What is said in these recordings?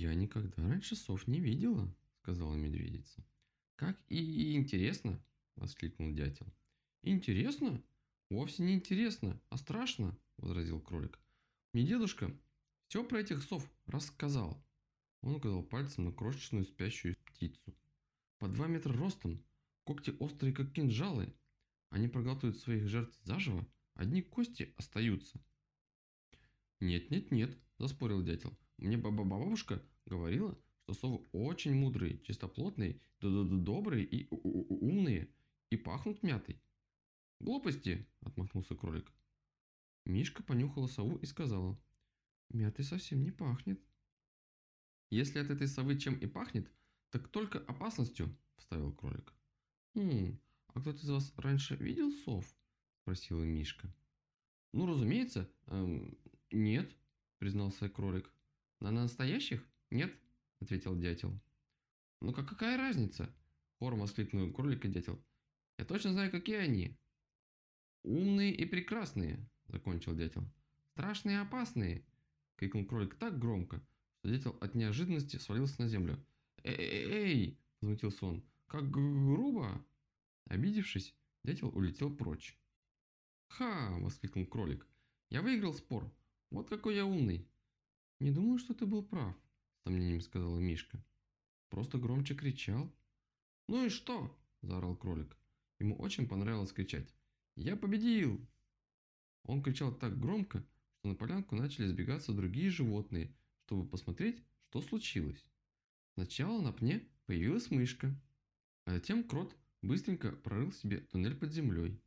«Я никогда раньше сов не видела», — сказала медведица. «Как и интересно!» — воскликнул дятел. «Интересно? Вовсе не интересно, а страшно!» — возразил кролик. «Мне дедушка все про этих сов рассказал». Он указал пальцем на крошечную спящую птицу. По два метра ростом, когти острые, как кинжалы. Они проглатывают своих жертв заживо, одни кости остаются. «Нет, нет, нет», – заспорил дятел. «Мне баба-бабушка говорила, что совы очень мудрые, чистоплотные, добрые и умные, и пахнут мятой». «Глупости!» – отмахнулся кролик. Мишка понюхала сову и сказала. «Мятой совсем не пахнет». «Если от этой совы чем и пахнет, так только опасностью», – вставил кролик. «Хм, а кто-то из вас раньше видел сов?» – спросила Мишка. «Ну, разумеется, эм, нет», – признался кролик. «На настоящих? Нет», – ответил дятел. «Ну как какая разница?» – хором воскликнул кролик и дятел. «Я точно знаю, какие они». «Умные и прекрасные», – закончил дятел. «Страшные и опасные», – крикнул кролик так громко, что дятел от неожиданности свалился на землю. «Эй!» – возмутился он. «Как грубо!» Обидевшись, дятел улетел прочь. «Ха!» – воскликнул кролик. «Я выиграл спор. Вот какой я умный!» «Не думаю, что ты был прав», – сомнением сказала Мишка. «Просто громче кричал». «Ну и что?» – заорал кролик. Ему очень понравилось кричать. «Я победил!» Он кричал так громко, что на полянку начали сбегаться другие животные, чтобы посмотреть, что случилось. Сначала на пне появилась мышка, а затем крот быстренько прорыл себе туннель под землей.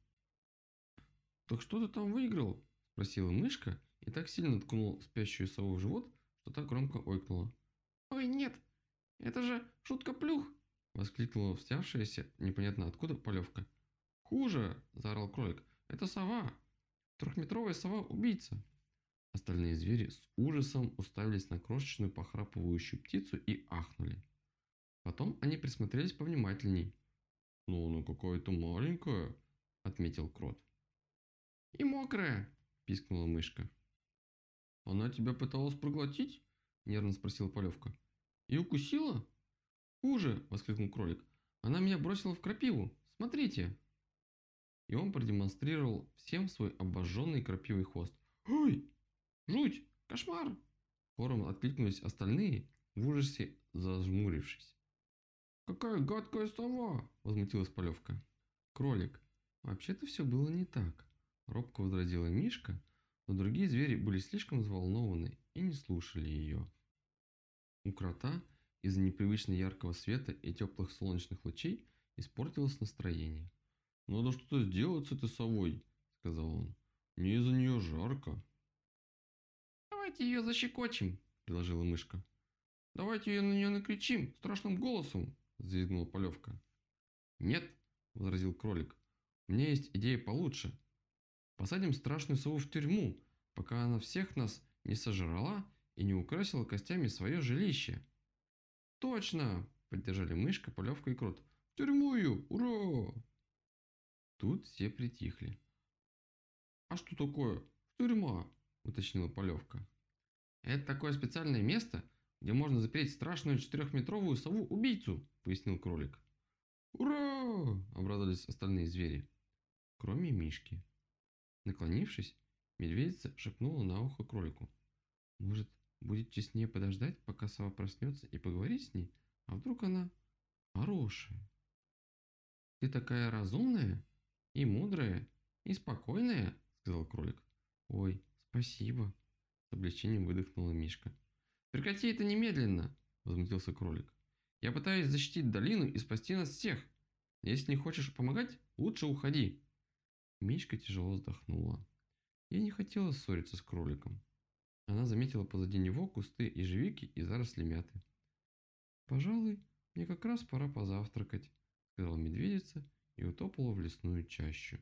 «Так что ты там выиграл?» – спросила мышка и так сильно ткнула спящую сову в живот, что так громко ойкнула. «Ой, нет! Это же шутка-плюх!» – воскликнула встявшаяся непонятно откуда полевка. «Хуже!» – заорал кролик. «Это сова! Трехметровая сова-убийца!» Остальные звери с ужасом уставились на крошечную похрапывающую птицу и ахнули. Потом они присмотрелись повнимательней. «Ну, она какая-то маленькая», — отметил крот. «И мокрая», — пискнула мышка. «Она тебя пыталась проглотить?» – нервно спросила Полевка. «И укусила?» «Хуже!» – воскликнул кролик. «Она меня бросила в крапиву! Смотрите!» И он продемонстрировал всем свой обожженный крапивый хвост. «Ой! Жуть! Кошмар!» Хором откликнулись остальные, в ужасе зажмурившись. «Какая гадкая сова!» – возмутилась Полевка. «Кролик, вообще-то все было не так», – робко возразила Мишка, но другие звери были слишком взволнованы и не слушали ее. У крота из-за непривычно яркого света и теплых солнечных лучей испортилось настроение. «Надо что-то сделать с этой совой», – сказал он. «Мне из-за нее жарко». «Давайте ее защекочем», – предложила мышка. «Давайте ее на нее накричим страшным голосом», – взвизгнула Полевка. «Нет», – возразил кролик, – «у меня есть идея получше. Посадим страшную сову в тюрьму, пока она всех нас не сожрала и не украсила костями свое жилище». «Точно!» – поддержали мышка, Полевка и крот. «В тюрьму ее! Ура!» Тут все притихли. «А что такое? Тюрьма!» – уточнила Полевка. «Это такое специальное место, где можно запереть страшную четырехметровую сову-убийцу», – пояснил кролик. «Ура!» – обрадовались остальные звери, кроме Мишки. Наклонившись, медведица шепнула на ухо кролику. «Может, будет честнее подождать, пока сова проснется и поговорить с ней? А вдруг она хорошая?» «Ты такая разумная и мудрая и спокойная», – сказал кролик. «Ой, спасибо», с облегчением выдохнула Мишка. «Прекрати это немедленно!» – возмутился кролик. «Я пытаюсь защитить долину и спасти нас всех. Если не хочешь помогать, лучше уходи!» Мишка тяжело вздохнула. Я не хотела ссориться с кроликом. Она заметила позади него кусты ежевики и заросли мяты. «Пожалуй, мне как раз пора позавтракать», – сказала медведица и утопала в лесную чащу.